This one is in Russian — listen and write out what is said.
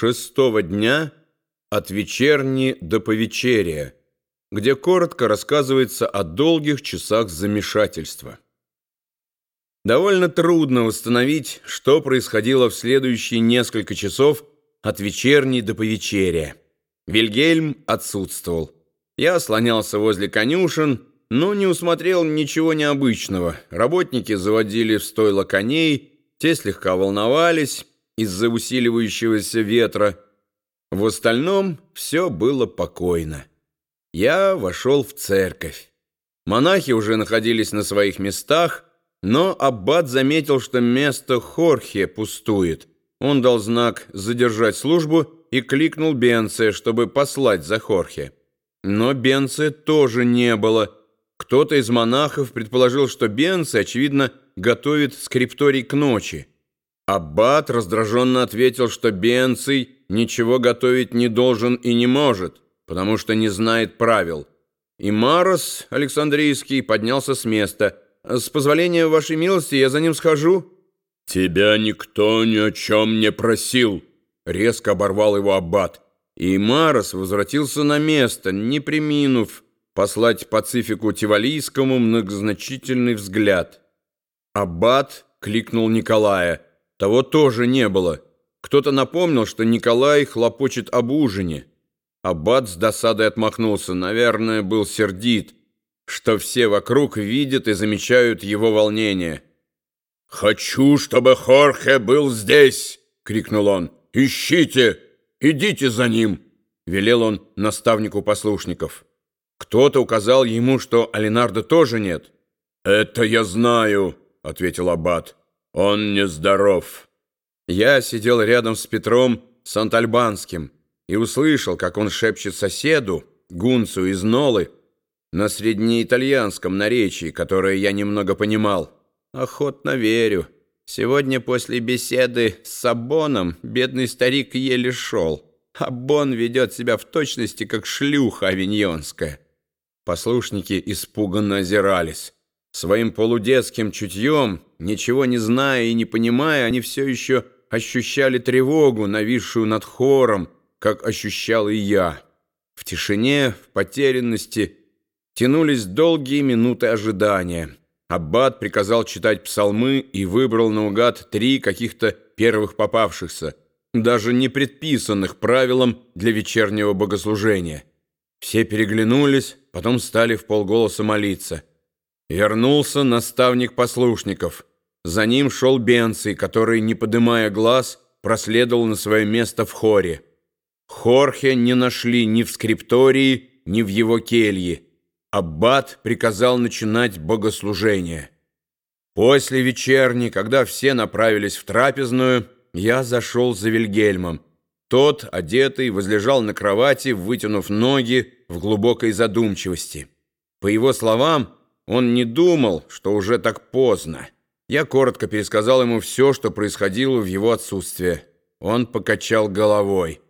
шестого дня от вечерни до повечерия, где коротко рассказывается о долгих часах замешательства. Довольно трудно восстановить, что происходило в следующие несколько часов от вечерней до повечерия. Вильгельм отсутствовал. Я слонялся возле конюшен, но не усмотрел ничего необычного. Работники заводили в стойло коней, те слегка волновались, из-за усиливающегося ветра. В остальном все было покойно. Я вошел в церковь. Монахи уже находились на своих местах, но аббат заметил, что место Хорхе пустует. Он дал знак задержать службу и кликнул Бенце, чтобы послать за Хорхе. Но Бенце тоже не было. Кто-то из монахов предположил, что Бенце, очевидно, готовит скрипторий к ночи. Аббат раздраженно ответил, что Бенций ничего готовить не должен и не может, потому что не знает правил. И Марос Александрийский поднялся с места. «С позволения вашей милости я за ним схожу». «Тебя никто ни о чем не просил», — резко оборвал его Аббат. И Марос возвратился на место, не приминув послать Пацифику Тивалийскому многозначительный взгляд. Аббат кликнул Николая — того тоже не было. Кто-то напомнил, что Николай хлопочет об ужине. Аббат с досадой отмахнулся. Наверное, был сердит, что все вокруг видят и замечают его волнение. «Хочу, чтобы Хорхе был здесь!» — крикнул он. «Ищите! Идите за ним!» — велел он наставнику послушников. Кто-то указал ему, что Алинарда тоже нет. «Это я знаю», — ответил Аббат. Он нездоров. Я сидел рядом с Петром Сантальбанским и услышал, как он шепчет соседу, гунцу из Нолы, на среднеитальянском наречии, которое я немного понимал. Охотно верю. Сегодня после беседы с Сабоном бедный старик еле шел. А Бон ведет себя в точности, как шлюха авиньонская. Послушники испуганно озирались. Своим полудетским чутьем, ничего не зная и не понимая, они все еще ощущали тревогу, нависшую над хором, как ощущал и я. В тишине, в потерянности тянулись долгие минуты ожидания. Аббат приказал читать псалмы и выбрал наугад три каких-то первых попавшихся, даже не предписанных правилам для вечернего богослужения. Все переглянулись, потом стали в полголоса молиться — Вернулся наставник послушников. За ним шел Бенций, который, не подымая глаз, проследовал на свое место в хоре. Хорхе не нашли ни в скриптории, ни в его келье. Аббат приказал начинать богослужение. После вечерни, когда все направились в трапезную, я зашел за Вильгельмом. Тот, одетый, возлежал на кровати, вытянув ноги в глубокой задумчивости. По его словам, он не думал, что уже так поздно. Я коротко пересказал ему все, что происходило в его отсутствие. Он покачал головой.